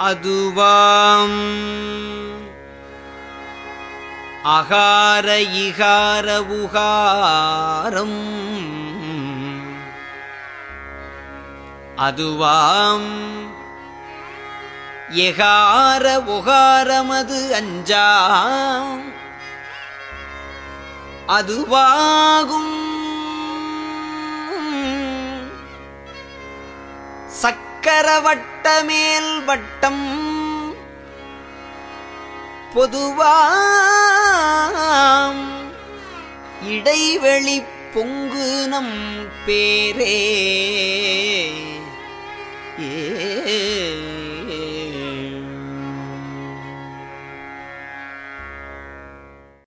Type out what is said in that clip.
அதுவாம். அகார இகார உகாரம். அதுவாம். எகார உகாரமது அஞ்சாம். அதுவாகும். சக்கரவட்ட மேல் வட்டம் பொதுவாம். இடைவெளி பொங்கு நம் பேரே.